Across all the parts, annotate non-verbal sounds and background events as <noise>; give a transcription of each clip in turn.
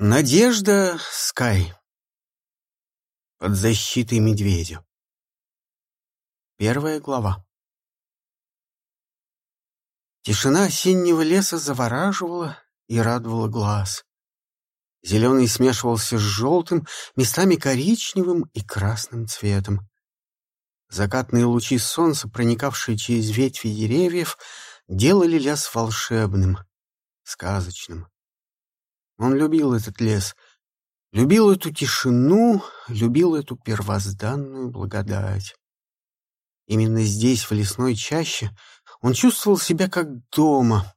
Надежда Скай. Под защитой медведя. Первая глава. Тишина осеннего леса завораживала и радовала глаз. Зеленый смешивался с желтым, местами коричневым и красным цветом. Закатные лучи солнца, проникавшие через ветви деревьев, делали лес волшебным, сказочным. Он любил этот лес, любил эту тишину, любил эту первозданную благодать. Именно здесь, в лесной чаще, он чувствовал себя как дома.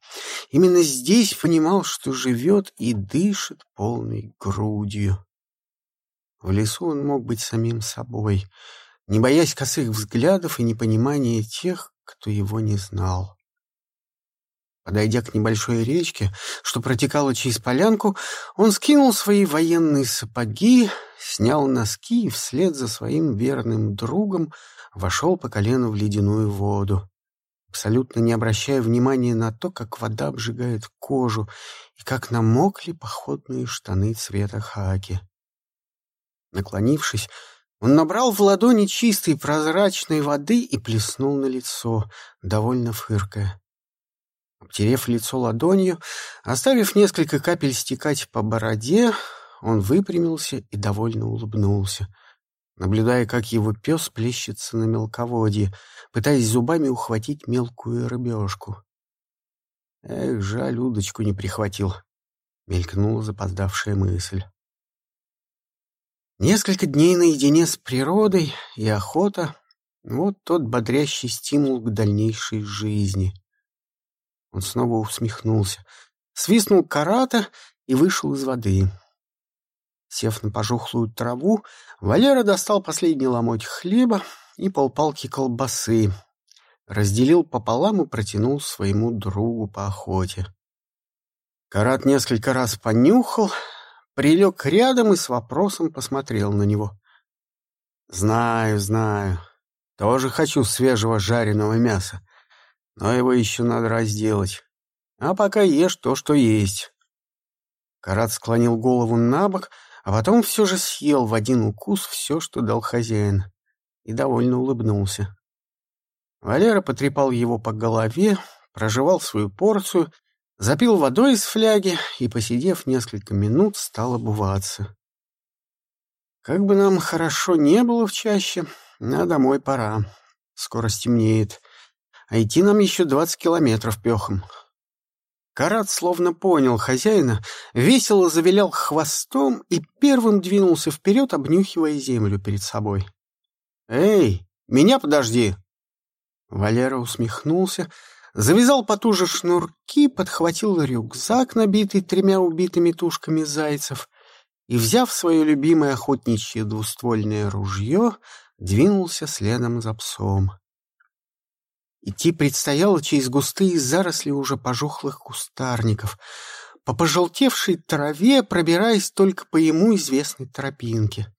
Именно здесь понимал, что живет и дышит полной грудью. В лесу он мог быть самим собой, не боясь косых взглядов и непонимания тех, кто его не знал. Подойдя к небольшой речке, что протекала через полянку, он скинул свои военные сапоги, снял носки и вслед за своим верным другом вошел по колено в ледяную воду, абсолютно не обращая внимания на то, как вода обжигает кожу и как намокли походные штаны цвета хаки. Наклонившись, он набрал в ладони чистой прозрачной воды и плеснул на лицо, довольно фыркая. Обтерев лицо ладонью, оставив несколько капель стекать по бороде, он выпрямился и довольно улыбнулся, наблюдая, как его пес плещется на мелководье, пытаясь зубами ухватить мелкую рыбешку. «Эх, жаль, удочку не прихватил», — мелькнула запоздавшая мысль. Несколько дней наедине с природой и охота — вот тот бодрящий стимул к дальнейшей жизни — он снова усмехнулся, свистнул карата и вышел из воды. Сев на пожухлую траву, Валера достал последний ломоть хлеба и полпалки колбасы, разделил пополам и протянул своему другу по охоте. Карат несколько раз понюхал, прилег рядом и с вопросом посмотрел на него. «Знаю, знаю. Тоже хочу свежего жареного мяса но его еще надо разделать. А пока ешь то, что есть. Карат склонил голову на бок, а потом все же съел в один укус все, что дал хозяин, и довольно улыбнулся. Валера потрепал его по голове, прожевал свою порцию, запил водой из фляги и, посидев несколько минут, стал обуваться. Как бы нам хорошо не было в чаще, а домой пора. Скоро стемнеет а идти нам еще двадцать километров пехом. Карат словно понял хозяина, весело завилял хвостом и первым двинулся вперед, обнюхивая землю перед собой. «Эй, меня подожди!» Валера усмехнулся, завязал потуже шнурки, подхватил рюкзак, набитый тремя убитыми тушками зайцев, и, взяв свое любимое охотничье двуствольное ружье, двинулся следом за псом. Идти предстояло через густые заросли уже пожухлых кустарников, по пожелтевшей траве, пробираясь только по ему известной тропинке.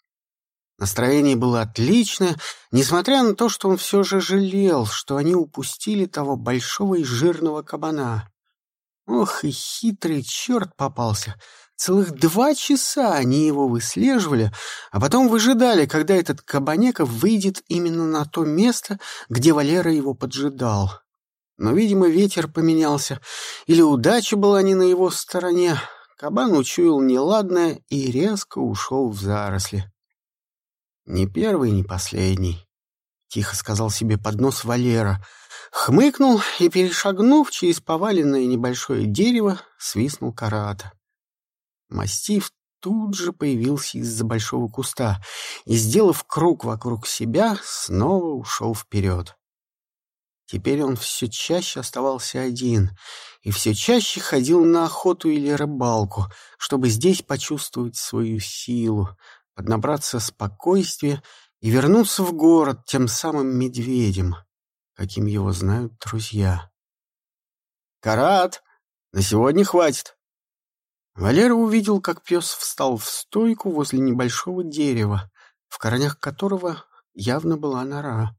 Настроение было отличное, несмотря на то, что он все же жалел, что они упустили того большого и жирного кабана. Ох, и хитрый черт попался — Целых два часа они его выслеживали, а потом выжидали, когда этот Кабанеков выйдет именно на то место, где Валера его поджидал. Но, видимо, ветер поменялся, или удача была не на его стороне. Кабан учуял неладное и резко ушел в заросли. «Не первый, не последний», — тихо сказал себе под нос Валера, хмыкнул и, перешагнув через поваленное небольшое дерево, свистнул карата. Мастиф тут же появился из-за большого куста и, сделав круг вокруг себя, снова ушел вперед. Теперь он все чаще оставался один и все чаще ходил на охоту или рыбалку, чтобы здесь почувствовать свою силу, поднабраться спокойствия и вернуться в город тем самым медведем, каким его знают друзья. «Карат, на сегодня хватит!» Валера увидел, как пес встал в стойку возле небольшого дерева, в корнях которого явно была нора.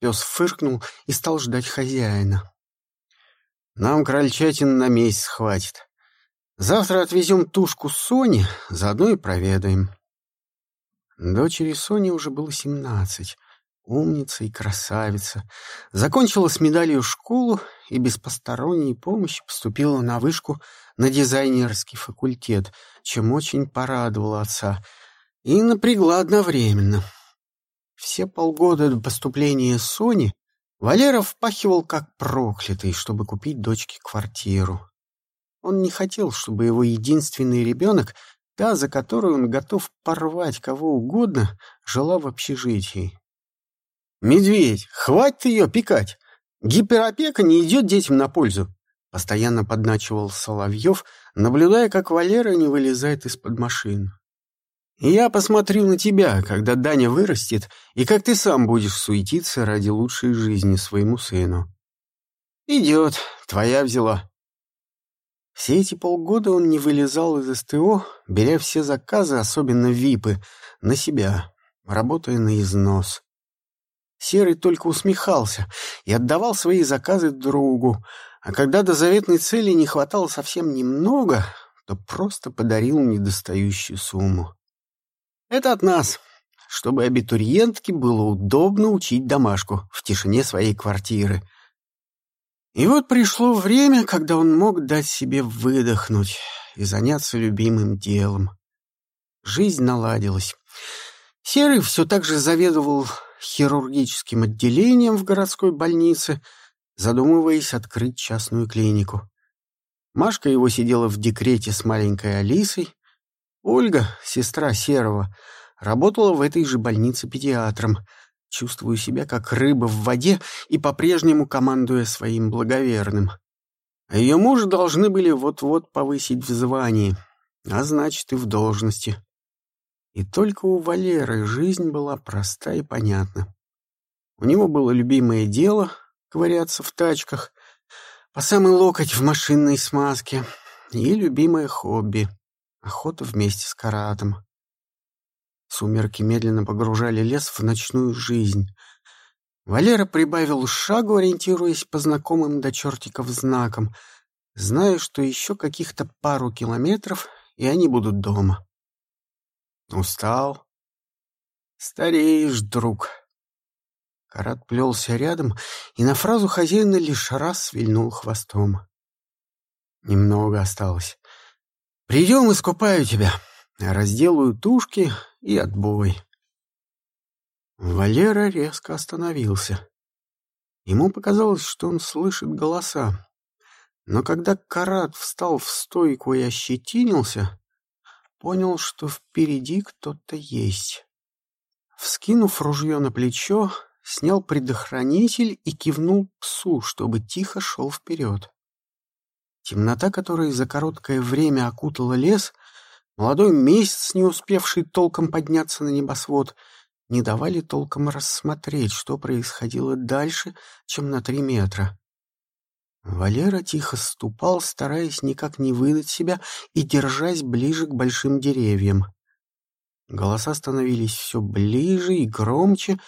Пес фыркнул и стал ждать хозяина. «Нам крольчатин на месяц хватит. Завтра отвезем тушку Сони, заодно и проведаем. Дочери Сони уже было семнадцать. Умница и красавица. Закончила с медалью школу и без посторонней помощи поступила на вышку на дизайнерский факультет, чем очень порадовала отца и напрягла одновременно. Все полгода до поступления Сони Валера впахивал как проклятый, чтобы купить дочке квартиру. Он не хотел, чтобы его единственный ребенок, та, за которую он готов порвать кого угодно, жила в общежитии. «Медведь, хватит ее пикать! Гиперопека не идет детям на пользу!» Постоянно подначивал Соловьев, наблюдая, как Валера не вылезает из-под машин. «Я посмотрю на тебя, когда Даня вырастет, и как ты сам будешь суетиться ради лучшей жизни своему сыну». «Идет, твоя взяла», все эти полгода он не вылезал из СТО, беря все заказы, особенно ВИПы, на себя, работая на износ. Серый только усмехался и отдавал свои заказы другу, а когда до заветной цели не хватало совсем немного, то просто подарил недостающую сумму. Это от нас, чтобы абитуриентке было удобно учить домашку в тишине своей квартиры — и вот пришло время, когда он мог дать себе выдохнуть и заняться любимым делом. Жизнь наладилась. Серый все так же заведовал хирургическим отделением в городской больнице, задумываясь открыть частную клинику. Машка его сидела в декрете с маленькой Алисой. Ольга, сестра Серого, работала в этой же больнице педиатром — Чувствую себя как рыба в воде и по-прежнему командуя своим благоверным. А ее мужа должны были вот-вот повысить в звании, а значит и в должности. И только у Валеры жизнь была проста и понятна. У него было любимое дело — ковыряться в тачках, по самый локоть в машинной смазке, и любимое хобби — охота вместе с Каратом. Сумерки медленно погружали лес в ночную жизнь. Валера прибавил шагу, ориентируясь по знакомым до чертиков знакам, зная, что еще каких-то пару километров, и они будут дома. Устал? Стареешь, друг. Карат плелся рядом и на фразу хозяина лишь раз вильнул хвостом. Немного осталось. «Придем, искупаю тебя. Разделаю тушки, и отбой. Валера резко остановился. Ему показалось, что он слышит голоса. Но когда Карат встал в стойку и ощетинился, понял, что впереди кто-то есть. Вскинув ружье на плечо, снял предохранитель и кивнул псу, чтобы тихо шел вперед. Темнота, которая за короткое время окутала лес, Молодой месяц, не успевший толком подняться на небосвод, не давали толком рассмотреть, что происходило дальше, чем на три метра. Валера тихо ступал, стараясь никак не выдать себя и держась ближе к большим деревьям. Голоса становились все ближе и громче,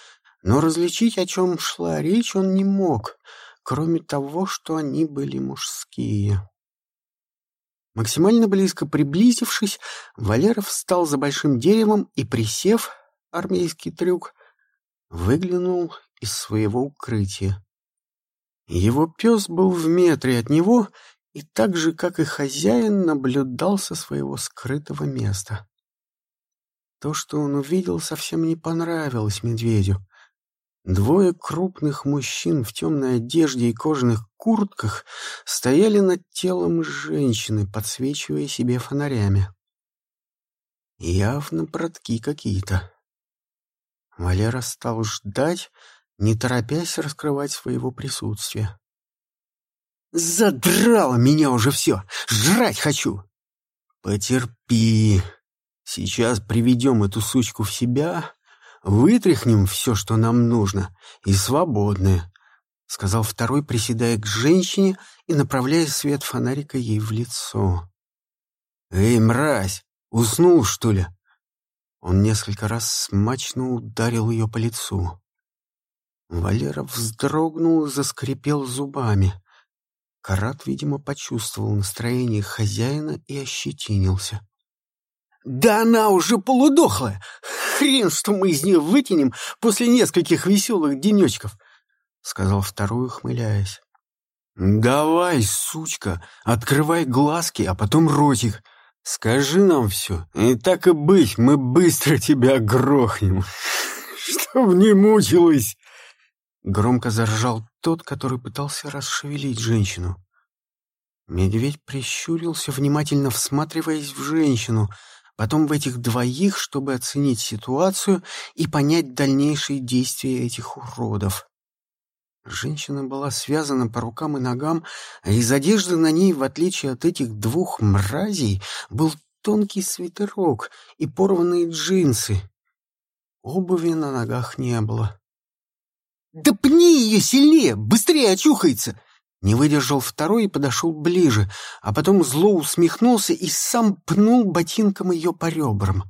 но различить, о чем шла речь, он не мог, кроме того, что они были мужские. Максимально близко приблизившись, Валеров встал за большим деревом и, присев, армейский трюк, выглянул из своего укрытия. Его пес был в метре от него и так же, как и хозяин, наблюдал со своего скрытого места. То, что он увидел, совсем не понравилось медведю. Двое крупных мужчин в темной одежде и кожаных куртках стояли над телом женщины, подсвечивая себе фонарями. Явно братки какие-то. Валера стал ждать, не торопясь раскрывать своего присутствия. «Задрало меня уже все! Жрать хочу!» «Потерпи. Сейчас приведем эту сучку в себя, Вытряхнем все, что нам нужно, и свободны, — сказал второй, приседая к женщине и направляя свет фонарика ей в лицо. «Эй, мразь, уснул, что ли?» Он несколько раз смачно ударил ее по лицу. Валера вздрогнул и заскрипел зубами. Карат, видимо, почувствовал настроение хозяина и ощетинился. «Да она уже полудохлая! Хрен, что мы из нее вытянем после нескольких веселых денечков!» — сказал второй, ухмыляясь. «Давай, сучка, открывай глазки, а потом ротик. Скажи нам все, и так и быть, мы быстро тебя грохнем, <laughs> чтоб не мучилась!» Громко заржал тот, который пытался расшевелить женщину. Медведь прищурился, внимательно всматриваясь в женщину, потом в этих двоих, чтобы оценить ситуацию и понять дальнейшие действия этих уродов. Женщина была связана по рукам и ногам, а из одежды на ней, в отличие от этих двух мразей, был тонкий свитерок и порванные джинсы. Обуви на ногах не было. «Да пни ее сильнее! Быстрее очухается!» Не выдержал второй и подошел ближе, а потом зло усмехнулся и сам пнул ботинком ее по ребрам.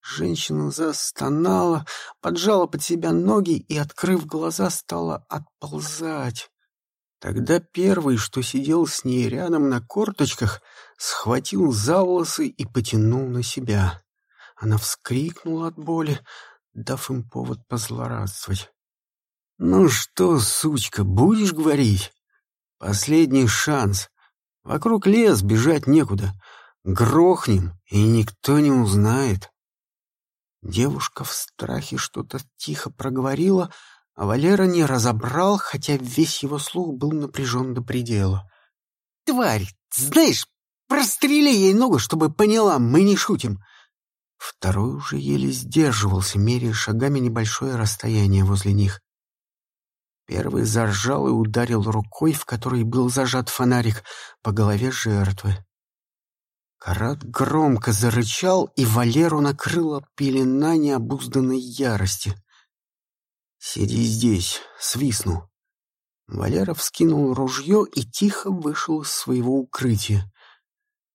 Женщина застонала, поджала под себя ноги и, открыв глаза, стала отползать. Тогда первый, что сидел с ней рядом на корточках, схватил за волосы и потянул на себя. Она вскрикнула от боли, дав им повод позлорадствовать. «Ну что, сучка, будешь говорить? Последний шанс. Вокруг лес, бежать некуда. Грохнем, и никто не узнает». Девушка в страхе что-то тихо проговорила, а Валера не разобрал, хотя весь его слух был напряжен до предела. «Тварь, знаешь, прострели ей ногу, чтобы поняла, мы не шутим!» Второй уже еле сдерживался, меряя шагами небольшое расстояние возле них. Первый заржал и ударил рукой, в которой был зажат фонарик, по голове жертвы. Карат громко зарычал, и Валеру накрыла пелена необузданной ярости. «Сиди здесь, свистну». Валера вскинул ружье и тихо вышел из своего укрытия.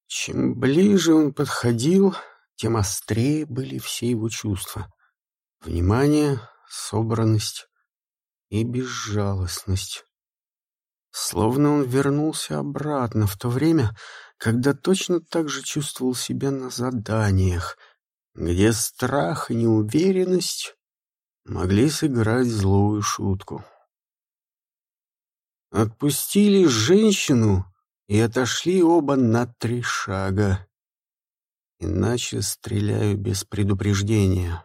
Чем ближе он подходил, тем острее были все его чувства. Внимание, собранность и безжалостность. Словно он вернулся обратно в то время, когда точно так же чувствовал себя на заданиях, где страх и неуверенность могли сыграть злую шутку. Отпустили женщину и отошли оба на три шага. Иначе стреляю без предупреждения.